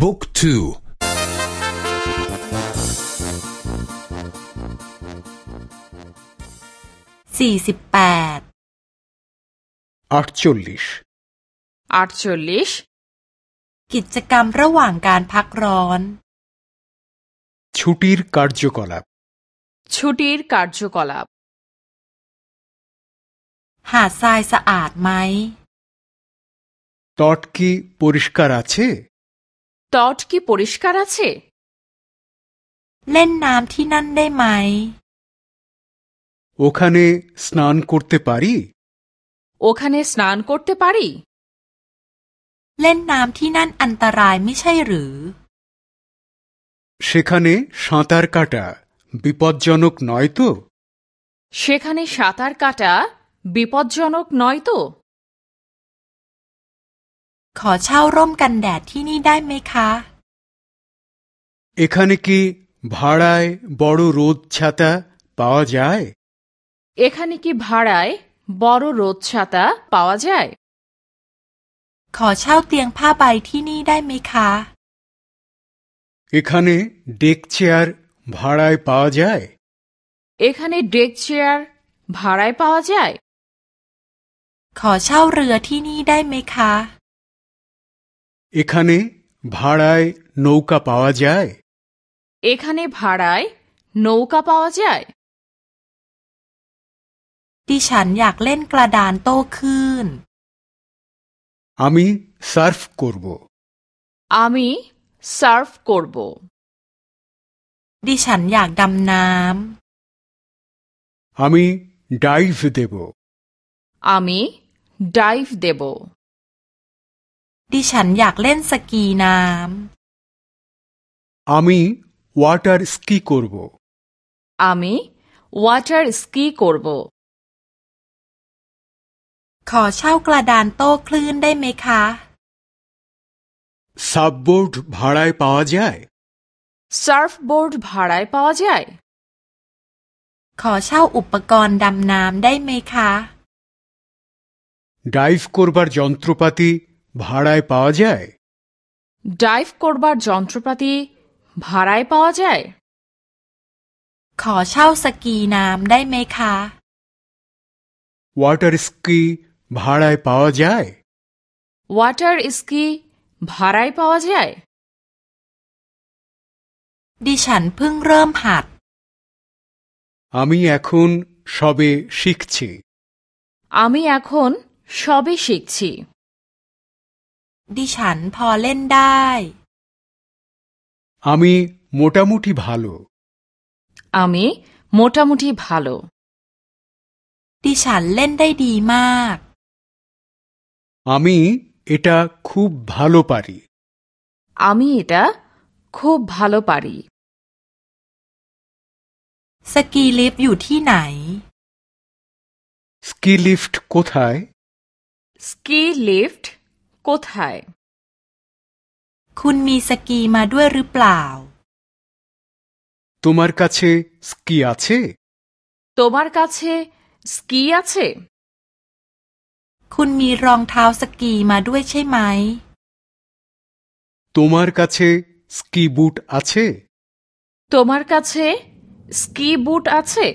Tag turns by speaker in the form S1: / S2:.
S1: บุ๊กทู
S2: สี่สิบแปด
S3: อาร์ชูลิชอ
S4: าร์ชูลิช
S2: กิจกรรมระหว่างการพักร้อน
S3: ชุตีร์การจุกอลับ
S4: ชุตีร์การจุกอลับ
S2: หาดทรายสะอาดไหม
S3: ตอดกีปุริชการาเช
S4: তট কি পরিষ্কার আছে
S2: เล่นน้ำที่นั่นได้ไหม
S3: ওখানে স্নান করতে পারি
S4: ওখানে স্নান করতে পারি
S2: เล่นน้ำที่นั่นอันตรายไม่ใช่หรือ
S3: সেখানে সাঁতার কাটা বিপজ্জনক নয় তো
S4: সেখানে সাঁতার কাটা বিপজ্জনক নয় তো
S2: ขอเช่าร่มกันแดดที่นี่ได้ไหมคะ
S3: এখানে কি ভাড়ায় বড় রোদ ছাতা পাওয়া যায়
S4: এখানে কি ভাড়ায় বড় রোদ ছাতা পাওয়া যায়
S2: ขอเช่าเตียงผ้าใบที่นี่ได้ไหมคะ
S3: এখানে ডেক চেয়ার ভাড়ায় পাওয়া যায়
S4: এখানে ডেক চেয়ার ভাড়ায় পাওয়া যায়
S2: ขอเช่าเรือที่นี่ได้ไหมคะ
S3: এখানে ভাড়ায় নৌকা পাওয়া যায়
S4: এখানে ভাড়ায় নৌকা পাওয়া যায়
S2: ดิฉันอยากเล่นกระดานโต้คลื่น
S3: আমি সার্ফ করব
S4: আমি সার্ফ করব
S2: ดิฉันอยากดำน้
S3: আমি ডাইভ দেব
S4: আমি ডাইভ দেব ำ
S2: ดิฉันอยากเล่นสกีน้
S3: আমি ওয়াটার স্কি করব
S4: আমি ওয়াটার স্কি করব
S2: ำ ขอเช่ากระดานโต้คลื่นได้ไหมคะ
S3: সাববোর্ড ভাড়ায় পাওয়া যায়
S4: সার্ফবোর্ড ভাড়ায় পাওয়া যায়
S2: ขอเช่าอุปกรณ์ดำน้ำได้ไหมคะ
S3: ডাইভ করবার যন্ত্রপাতি ভাড়ায় পাওয়া যায়
S4: ডাইভ করবার যন্ত্রপাতি ভাড়ায় পাওয়া যায়
S2: ขอเช่าสกีน้ำได้ไหมคะ
S3: ওয়াটার স্কি ভাড়ায় পাওয়া যায়
S4: ওয়াটার স্কি ভাড়ায় পাওয়া যায়
S2: ดิฉันเพิ่งเริ่มหัด
S3: আমি এখন সবে শিখছি
S4: আমি এখন সবে শিখছি
S2: ดิฉันพอเล่นได้
S3: আমি মোটামুটি ভালো
S4: আমি মোটামুটি ভালো
S2: ดิฉันเล่นได้ดีมาก
S3: আমি এটা খুব ভালো পারি
S4: আমি এটা খুব ভালো পারি
S2: สกีลิฟต์อยู่ที่ไหน
S3: স্কি লিফট কোথায়
S4: স্কি লিফট কোথায়
S2: คุณมีสกีมาด้วยหรือเปล่า
S3: তোমার কাছে স্কি আছে
S4: তোমার কাছে স্কি আছে
S2: คุณมีรองเท้าสกีมาด้วยใช่ไหม
S3: তোমার কাছে স্কি বুট আছে
S4: তোমার কাছে স্কি বুট আছে